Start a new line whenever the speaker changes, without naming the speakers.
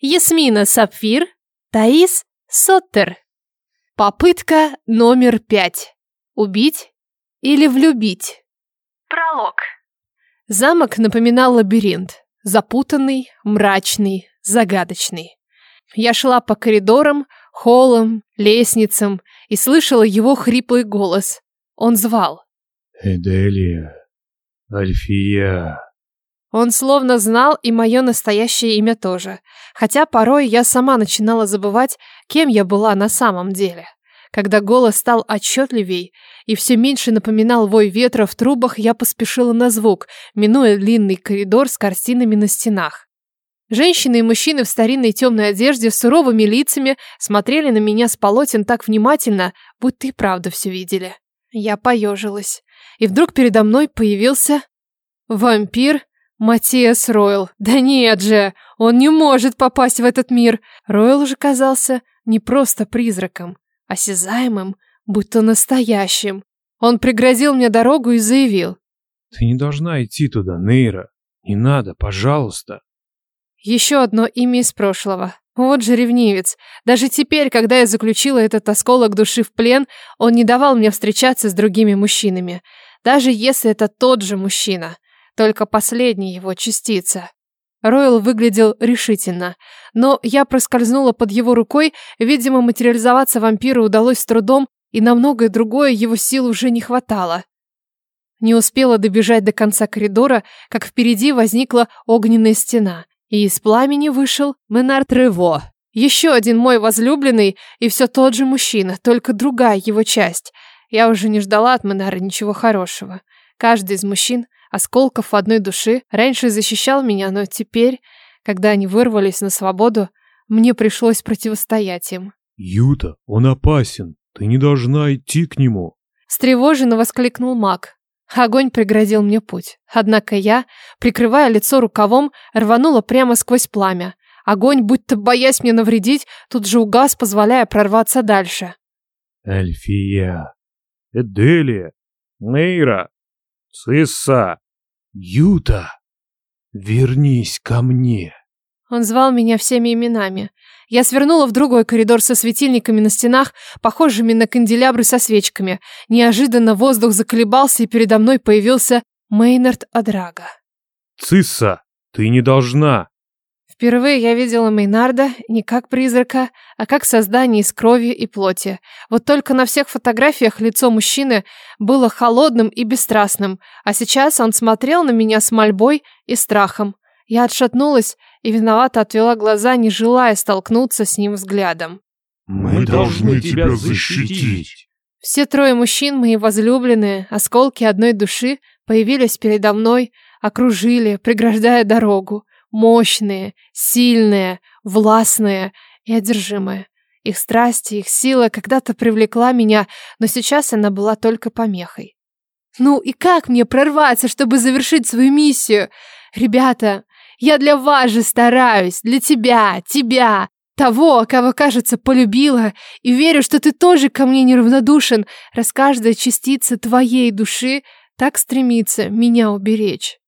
Ясмина Сапфир, Таис Соттер. Попытка номер пять. Убить или влюбить? Пролог. Замок напоминал лабиринт. Запутанный, мрачный, загадочный. Я шла по коридорам, холлам, лестницам и слышала его хриплый голос. Он звал.
Эделия, Альфия.
Он словно знал и мое настоящее имя тоже, хотя порой я сама начинала забывать, кем я была на самом деле. Когда голос стал отчетливей и все меньше напоминал вой ветра в трубах, я поспешила на звук, минуя длинный коридор с картинами на стенах. Женщины и мужчины в старинной темной одежде с суровыми лицами смотрели на меня с полотен так внимательно, будто и правда все видели. Я поежилась. И вдруг передо мной появился вампир Матиас Ройл. Да нет же, он не может попасть в этот мир. Ройл же казался не просто призраком, осязаемым, будто настоящим. Он преградил мне дорогу и заявил.
Ты не должна идти туда, Нейра. Не надо, пожалуйста.
Еще одно имя из прошлого. Вот же ревнивец. Даже теперь, когда я заключила этот осколок души в плен, он не давал мне встречаться с другими мужчинами. Даже если это тот же мужчина. Только последняя его частица. Ройл выглядел решительно, но я проскользнула под его рукой, видимо, материализоваться вампиру удалось с трудом, и на многое другое его сил уже не хватало. Не успела добежать до конца коридора, как впереди возникла огненная стена, и из пламени вышел Менар Трево. Еще один мой возлюбленный и все тот же мужчина, только другая его часть. Я уже не ждала от Менара ничего хорошего. Каждый из мужчин, осколков одной души, раньше защищал меня, но теперь, когда они вырвались на свободу, мне пришлось противостоять им.
«Юта, он опасен. Ты не должна идти к нему!»
Встревоженно воскликнул маг. Огонь преградил мне путь. Однако я, прикрывая лицо рукавом, рванула прямо сквозь пламя. Огонь, будто боясь мне навредить, тут же угас, позволяя прорваться дальше.
Эльфия, Эделия, Нейра, Цисса, Юта, вернись ко мне.
Он звал меня всеми именами. Я свернула в другой коридор со светильниками на стенах, похожими на канделябры со свечками. Неожиданно воздух заколебался, и передо мной появился Мейнард Адрага.
«Цисса, ты не должна!»
Впервые я видела Мейнарда не как призрака, а как создание из крови и плоти. Вот только на всех фотографиях лицо мужчины было холодным и бесстрастным, а сейчас он смотрел на меня с мольбой и страхом. Я отшатнулась и виновато отвела глаза, не желая столкнуться с ним взглядом.
«Мы должны тебя защитить!»
Все трое мужчин, мои возлюбленные, осколки одной души, появились передо мной, окружили, преграждая дорогу. Мощные, сильные, властные и одержимые. Их страсть и их сила когда-то привлекла меня, но сейчас она была только помехой. Ну и как мне прорваться, чтобы завершить свою миссию? Ребята, я для вас же стараюсь, для тебя, тебя, того, кого, кажется, полюбила, и верю, что ты тоже ко мне неравнодушен, раз каждая частица твоей души так стремится меня уберечь.